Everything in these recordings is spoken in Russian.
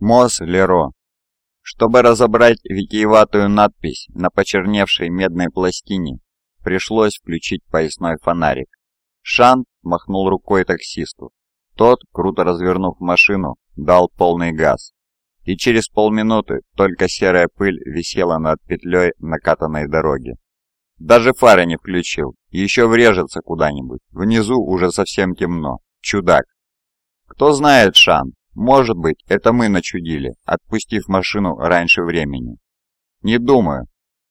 Мос Леро. Чтобы разобрать витиеватую надпись на почерневшей медной пластине, пришлось включить поясной фонарик. Шан махнул рукой таксисту. Тот, круто развернув машину, дал полный газ. И через полминуты только серая пыль висела над петлей накатанной дороги. Даже фары не включил, еще врежется куда-нибудь. Внизу уже совсем темно. Чудак. Кто знает, Шан, может быть, это мы начудили, отпустив машину раньше времени. Не думаю.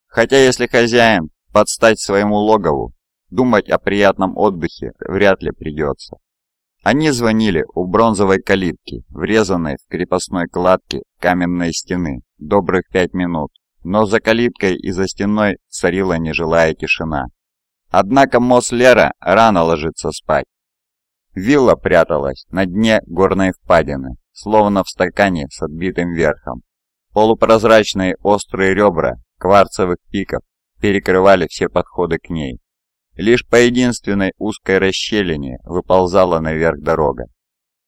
Хотя если хозяин подстать своему логову, думать о приятном отдыхе вряд ли придется. Они звонили у бронзовой калитки, врезанной в крепостной кладке каменной стены, добрых пять минут, но за калиткой и за стеной царила нежилая тишина. Однако Мослера рано ложится спать. Вилла пряталась на дне горной впадины, словно в стакане с отбитым верхом. Полупрозрачные острые ребра кварцевых пиков перекрывали все подходы к ней. Лишь по единственной узкой расщелине выползала наверх дорога.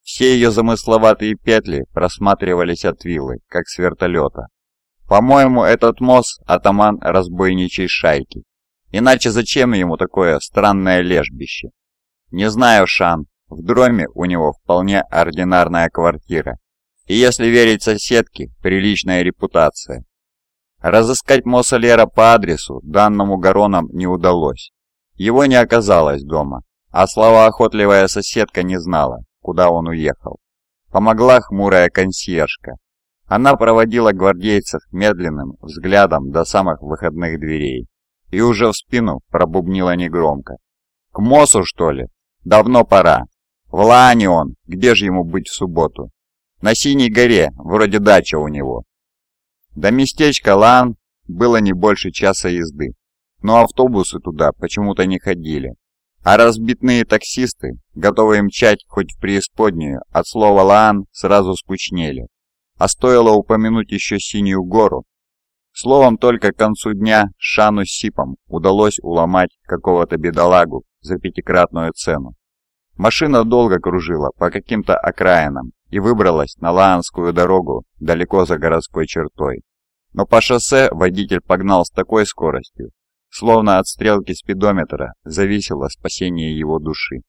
Все ее замысловатые петли просматривались от виллы, как с вертолета. По-моему, этот мост – атаман разбойничей шайки. Иначе зачем ему такое странное лежбище? Не знаю, Шан, в дроме у него вполне ординарная квартира. И если верить соседке, приличная репутация. Разыскать Моссолера по адресу данному Гароном не удалось. Его не оказалось дома, а словоохотливая соседка не знала, куда он уехал. Помогла хмурая консьержка. Она проводила гвардейцев медленным взглядом до самых выходных дверей и уже в спину пробубнила негромко. «К Мосу, что ли? Давно пора. В Лаане он, где же ему быть в субботу? На Синей горе, вроде дача у него. До местечка Лаан было не больше часа езды, но автобусы туда почему-то не ходили. А разбитные таксисты, готовые мчать хоть в преисподнюю, от слова «Лаан» сразу скучнели. А стоило упомянуть еще Синюю гору. Словом, только к концу дня Шану с Сипом удалось уломать какого-то бедолагу за пятикратную цену. Машина долго кружила по каким-то окраинам и выбралась на Лаанскую дорогу далеко за городской чертой. Но по шоссе водитель погнал с такой скоростью, словно от стрелки спидометра зависело спасение его души.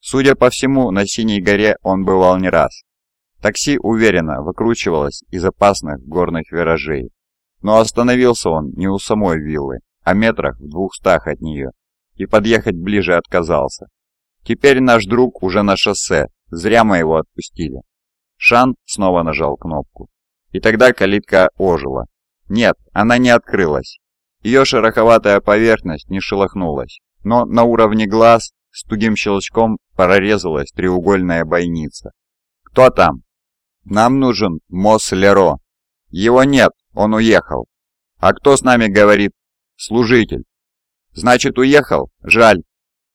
Судя по всему, на Синей горе он бывал не раз. Такси уверенно выкручивалось из опасных горных виражей. Но остановился он не у самой виллы, а метрах в двухстах от нее, и подъехать ближе отказался. Теперь наш друг уже на шоссе, зря мы его отпустили. Шан снова нажал кнопку. И тогда калитка ожила. Нет, она не открылась. Ее шероховатая поверхность не шелохнулась, но на уровне глаз с тугим щелчком прорезалась треугольная бойница. «Кто там?» «Нам нужен Мосс Леро». «Его нет, он уехал». «А кто с нами говорит?» «Служитель». «Значит, уехал? Жаль.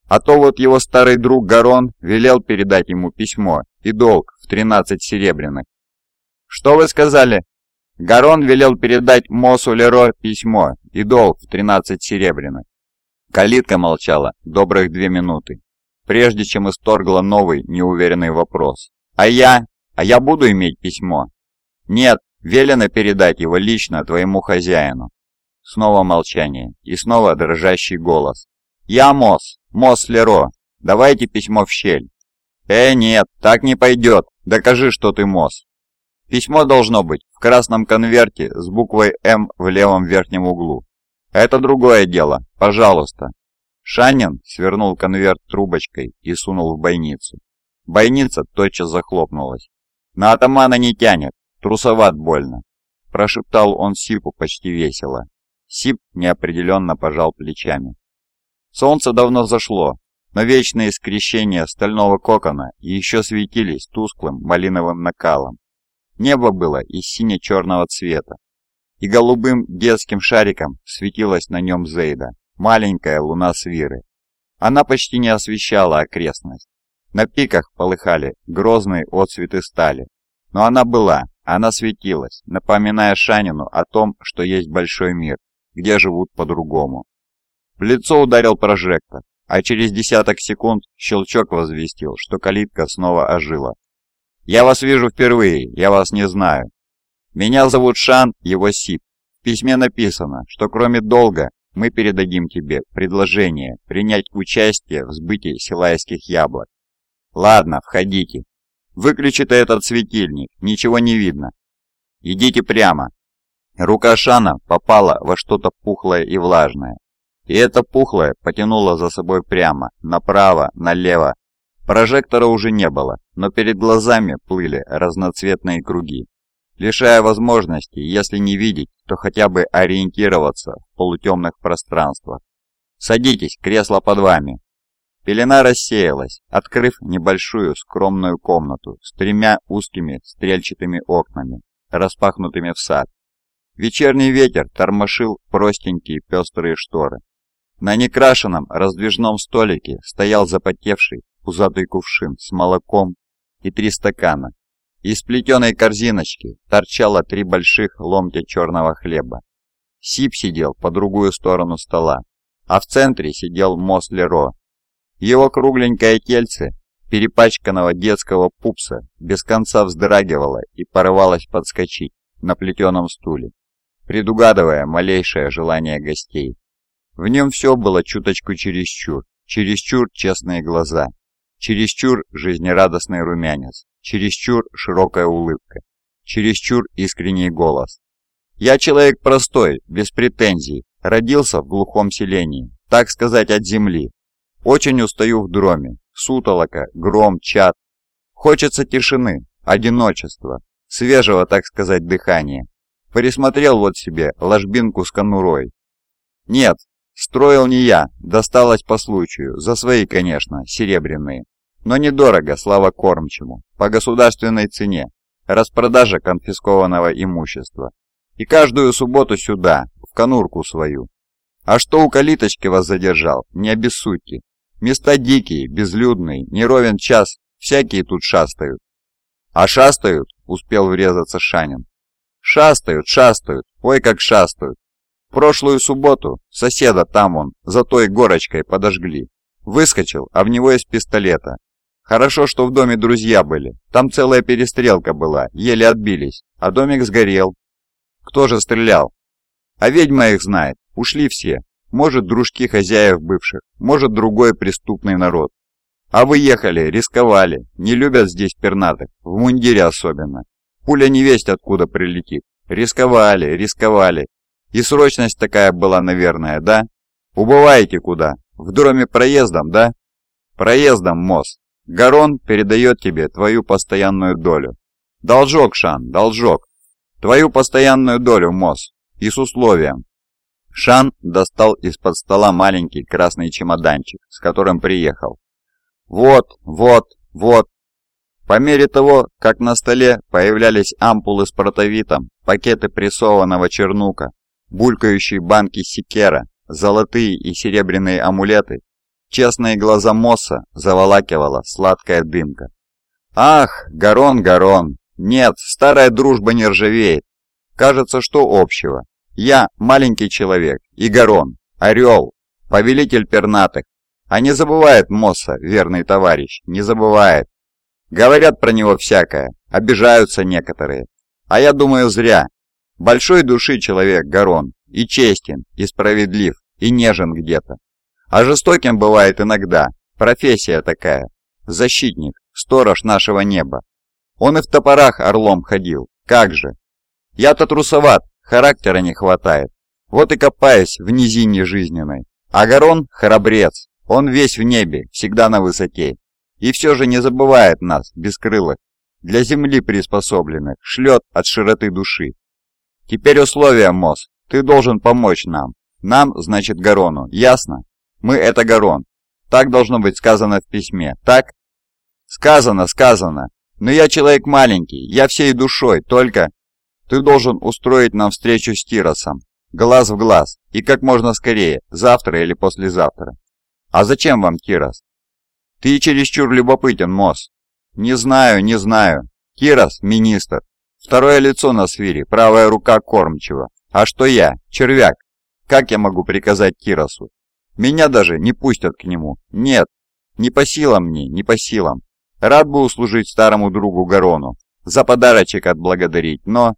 А то вот его старый друг Гарон велел передать ему письмо и долг в 13 серебряных. Что вы сказали? Гарон велел передать Мосу Леро письмо и долг в 13 серебряных. Калитка молчала добрых две минуты, прежде чем исторгла новый неуверенный вопрос. «А я? А я буду иметь письмо?» «Нет, велено передать его лично твоему хозяину». Снова молчание и снова дрожащий голос. «Я Мос, Мос Леро. Давайте письмо в щель». «Э, нет, так не пойдет. Докажи, что ты Мос». Письмо должно быть в красном конверте с буквой «М» в левом верхнем углу. Это другое дело, пожалуйста. Шанин свернул конверт трубочкой и сунул в бойницу. Бойница тотчас захлопнулась. «На атамана не тянет, трусоват больно», – прошептал он Сипу почти весело. Сип неопределенно пожал плечами. Солнце давно зашло, но вечные скрещения стального кокона еще светились тусклым малиновым накалом. Небо было из сине-черного цвета, и голубым детским шариком светилась на нем Зейда, маленькая луна Свиры. Она почти не освещала окрестность. На пиках полыхали грозные отцветы стали. Но она была, она светилась, напоминая Шанину о том, что есть большой мир, где живут по-другому. В лицо ударил прожектор, а через десяток секунд щелчок возвестил, что калитка снова ожила. «Я вас вижу впервые, я вас не знаю. Меня зовут Шан, его Сип. В письме написано, что кроме долга мы передадим тебе предложение принять участие в сбытии силайских яблок. Ладно, входите. Выключи-то этот светильник, ничего не видно. Идите прямо. Рука Шана попала во что-то пухлое и влажное. И это пухлое потянуло за собой прямо, направо, налево. Прожектора уже не было, но перед глазами плыли разноцветные круги, лишая возможности, если не видеть, то хотя бы ориентироваться в полутемных пространствах. «Садитесь, кресло под вами». Пелена рассеялась, открыв небольшую скромную комнату с тремя узкими стрельчатыми окнами, распахнутыми в сад. Вечерний ветер тормошил простенькие пестрые шторы. На некрашенном раздвижном столике стоял запотевший пузатый кувшин с молоком и три стакана. Из плетеной корзиночки торчало три больших ломтя черного хлеба. Сип сидел по другую сторону стола, а в центре сидел Мос Леро. Его кругленькое тельце перепачканного детского пупса без конца вздрагивало и порывалось подскочить на плетеном стуле, предугадывая малейшее желание гостей. В нем все было чуточку чересчур, чересчур честные глаза, чересчур жизнерадостный румянец, чересчур широкая улыбка, чересчур искренний голос. «Я человек простой, без претензий, родился в глухом селении, так сказать, от земли. Очень устаю в дроме, сутолока, гром, чат. Хочется тишины, одиночества, свежего, так сказать, дыхания. Пересмотрел вот себе ложбинку с конурой. Нет, Строил не я, досталось по случаю, за свои, конечно, серебряные. Но недорого, слава кормчему, по государственной цене, распродажа конфискованного имущества. И каждую субботу сюда, в конурку свою. А что у калиточки вас задержал, не обессудьте. Места дикие, безлюдные, не ровен час, всякие тут шастают. А шастают, успел врезаться Шанин. Шастают, шастают, ой как шастают. Прошлую субботу соседа там он, за той горочкой подожгли. Выскочил, а в него из пистолета. Хорошо, что в доме друзья были. Там целая перестрелка была, еле отбились, а домик сгорел. Кто же стрелял? А ведьма их знает, ушли все. Может, дружки хозяев бывших, может, другой преступный народ. А вы ехали, рисковали, не любят здесь пернатых, в мундире особенно. Пуля не весть откуда прилетит. Рисковали, рисковали, и срочность такая была, наверное, да? Убываете куда? В дроме проездом, да? Проездом, Мос. Гарон передает тебе твою постоянную долю. Должок, Шан, должок. Твою постоянную долю, Мос. И с условием. Шан достал из-под стола маленький красный чемоданчик, с которым приехал. Вот, вот, вот. По мере того, как на столе появлялись ампулы с протовитом, пакеты прессованного чернука, булькающие банки секера, золотые и серебряные амулеты, честные глаза Мосса заволакивала сладкая дымка. «Ах, Гарон, Гарон! Нет, старая дружба не ржавеет. Кажется, что общего. Я маленький человек, и Гарон, орел, повелитель пернатых. А не забывает Мосса, верный товарищ, не забывает. Говорят про него всякое, обижаются некоторые. А я думаю зря, Большой души человек Гарон, и честен, и справедлив, и нежен где-то. А жестоким бывает иногда, профессия такая, защитник, сторож нашего неба. Он и в топорах орлом ходил, как же. Я-то трусоват, характера не хватает, вот и копаюсь в низине жизненной. А Гарон храбрец, он весь в небе, всегда на высоте. И все же не забывает нас, бескрылых, для земли приспособленных, шлет от широты души. Теперь условия, Мос. Ты должен помочь нам. Нам, значит, Гарону. Ясно? Мы — это Гарон. Так должно быть сказано в письме. Так? Сказано, сказано. Но я человек маленький. Я всей душой. Только... Ты должен устроить нам встречу с Тиросом. Глаз в глаз. И как можно скорее. Завтра или послезавтра. А зачем вам Тирос? Ты чересчур любопытен, Мос. Не знаю, не знаю. Кирос – министр. Второе лицо на свире, правая рука кормчего. А что я? Червяк. Как я могу приказать Киросу? Меня даже не пустят к нему. Нет, не по силам мне, не по силам. Рад бы услужить старому другу Гарону, за подарочек отблагодарить, но...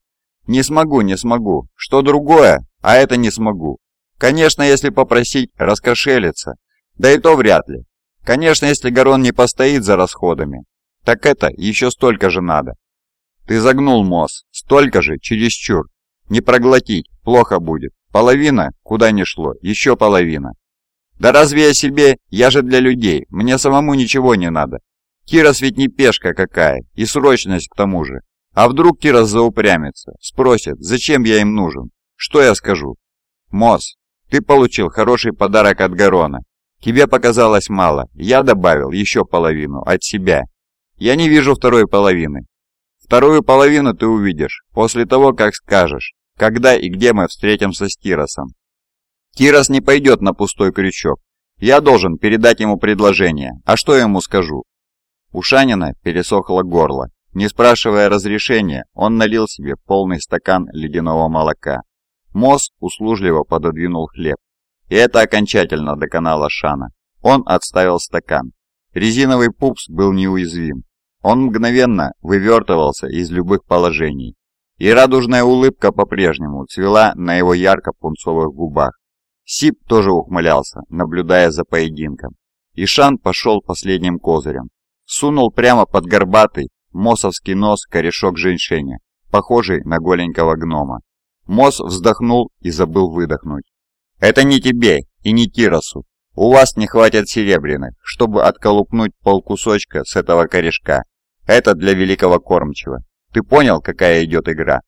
Не смогу, не смогу. Что другое, а это не смогу. Конечно, если попросить раскошелиться, да и то вряд ли. Конечно, если Гарон не постоит за расходами, так это еще столько же надо. Ты загнул Мосс, столько же, чересчур. Не проглотить, плохо будет. Половина, куда ни шло, еще половина. Да разве я себе, я же для людей, мне самому ничего не надо. Кирос ведь не пешка какая, и срочность к тому же. А вдруг Кирос заупрямится, спросит, зачем я им нужен? Что я скажу? Мосс, ты получил хороший подарок от Гарона. Тебе показалось мало, я добавил еще половину от себя. Я не вижу второй половины. Вторую половину ты увидишь после того, как скажешь, когда и где мы встретимся с Киросом. Кирос не пойдет на пустой крючок. Я должен передать ему предложение. А что я ему скажу? У Шанина пересохло горло. Не спрашивая разрешения, он налил себе полный стакан ледяного молока. Мосс услужливо пододвинул хлеб. И это окончательно доконало Шана. Он отставил стакан. Резиновый пупс был неуязвим. Он мгновенно вывертывался из любых положений. И радужная улыбка по-прежнему цвела на его ярко-пунцовых губах. Сип тоже ухмылялся, наблюдая за поединком. И Шан пошел последним козырем. Сунул прямо под горбатый, мосовский нос корешок женьшеня, похожий на голенького гнома. Мос вздохнул и забыл выдохнуть. «Это не тебе и не Киросу. У вас не хватит серебряных, чтобы отколупнуть полкусочка с этого корешка. Это для великого кормчего. Ты понял, какая идет игра?»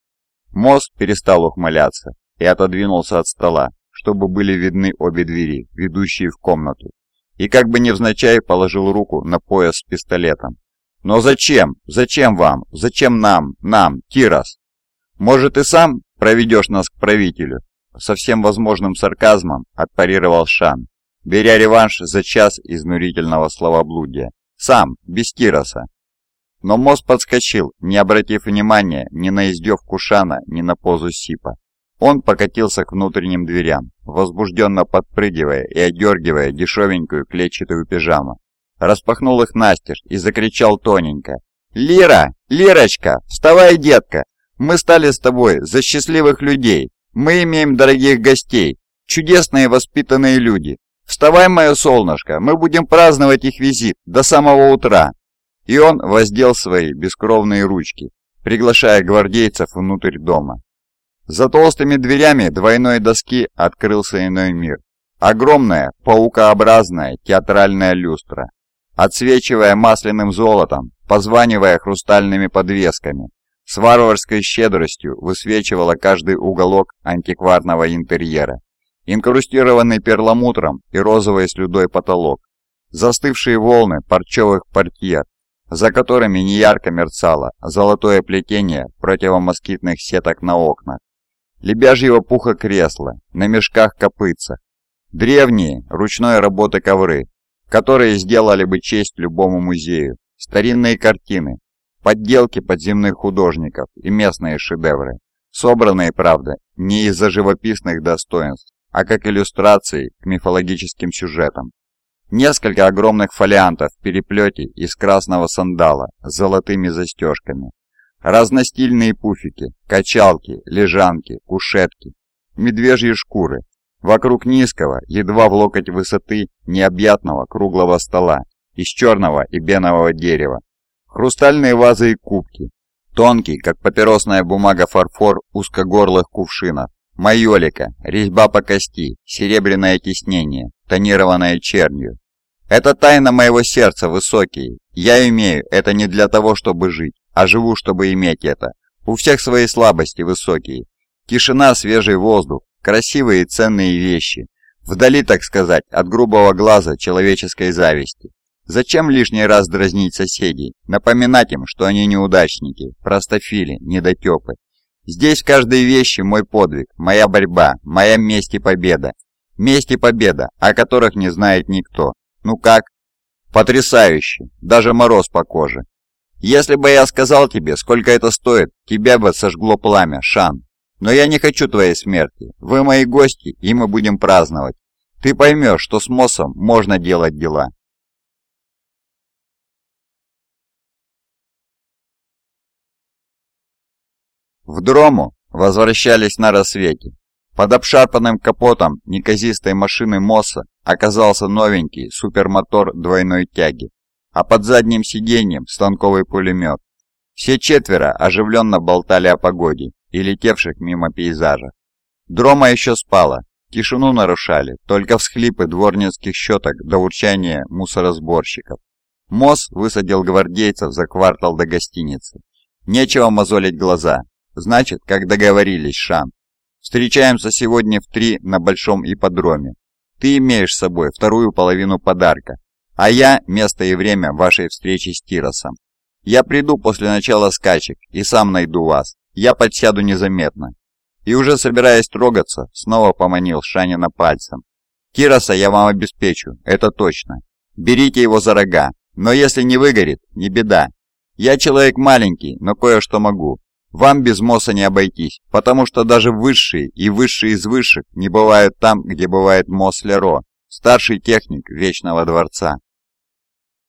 Мос перестал ухмыляться и отодвинулся от стола, чтобы были видны обе двери, ведущие в комнату. И как бы невзначай положил руку на пояс с пистолетом. «Но зачем? Зачем вам? Зачем нам? Нам? Кирос? Может, и сам проведешь нас к правителю?» Со всем возможным сарказмом отпарировал Шан, беря реванш за час изнурительного словоблудия. Сам, без Кироса. Но Мосс подскочил, не обратив внимания ни на издевку Шана, ни на позу Сипа. Он покатился к внутренним дверям, возбужденно подпрыгивая и одергивая дешевенькую клетчатую пижаму. Распахнул их настежь и закричал тоненько. «Лира! Лирочка! Вставай, детка! Мы стали с тобой за счастливых людей! Мы имеем дорогих гостей! Чудесные воспитанные люди! Вставай, мое солнышко! Мы будем праздновать их визит до самого утра!» И он воздел свои бескровные ручки, приглашая гвардейцев внутрь дома. За толстыми дверями двойной доски открылся иной мир. Огромная, паукообразная театральная люстра, отсвечивая масляным золотом, позванивая хрустальными подвесками, с варварской щедростью высвечивала каждый уголок антикварного интерьера, инкрустированный перламутром и розовой слюдой потолок, застывшие волны парчевых портьер, за которыми неярко мерцало золотое плетение противомоскитных сеток на окнах, лебяжьего пуха кресла, на мешках копытцах, древние ручной работы ковры, которые сделали бы честь любому музею, старинные картины, подделки подземных художников и местные шедевры, собранные, правда, не из-за живописных достоинств, а как иллюстрации к мифологическим сюжетам. Несколько огромных фолиантов в переплете из красного сандала с золотыми застежками, Разностильные пуфики, качалки, лежанки, кушетки, медвежьи шкуры. Вокруг низкого, едва в локоть высоты, необъятного круглого стола из черного и бенового дерева. Хрустальные вазы и кубки. Тонкий, как папиросная бумага фарфор узкогорлых кувшинов. Майолика, резьба по кости, серебряное тиснение, тонированное чернью. Это тайна моего сердца, высокие. Я имею это не для того, чтобы жить а живу, чтобы иметь это. У всех свои слабости высокие. Тишина, свежий воздух, красивые и ценные вещи. Вдали, так сказать, от грубого глаза человеческой зависти. Зачем лишний раз дразнить соседей, напоминать им, что они неудачники, простофили, недотепы? Здесь в каждой вещи мой подвиг, моя борьба, моя месть и победа. Месть и победа, о которых не знает никто. Ну как? Потрясающе, даже мороз по коже. Если бы я сказал тебе, сколько это стоит, тебя бы сожгло пламя, Шан. Но я не хочу твоей смерти. Вы мои гости, и мы будем праздновать. Ты поймешь, что с Мосом можно делать дела. В Дрому возвращались на рассвете. Под обшарпанным капотом неказистой машины Мосса оказался новенький супермотор двойной тяги, а под задним сиденьем станковый пулемет. Все четверо оживленно болтали о погоде и летевших мимо пейзажа. Дрома еще спала, тишину нарушали только всхлипы дворницких щеток до урчания мусоросборщиков. Мосс высадил гвардейцев за квартал до гостиницы. Нечего мозолить глаза. Значит, как договорились, Шан. Встречаемся сегодня в три на большом ипподроме. Ты имеешь с собой вторую половину подарка, а я – место и время вашей встречи с Тиросом. Я приду после начала скачек и сам найду вас. Я подсяду незаметно. И уже собираясь трогаться, снова поманил Шанина пальцем. Тироса я вам обеспечу, это точно. Берите его за рога, но если не выгорит, не беда. Я человек маленький, но кое-что могу. Вам без МОСа не обойтись, потому что даже высшие и высшие из высших не бывают там, где бывает МОС Леро, старший техник Вечного Дворца.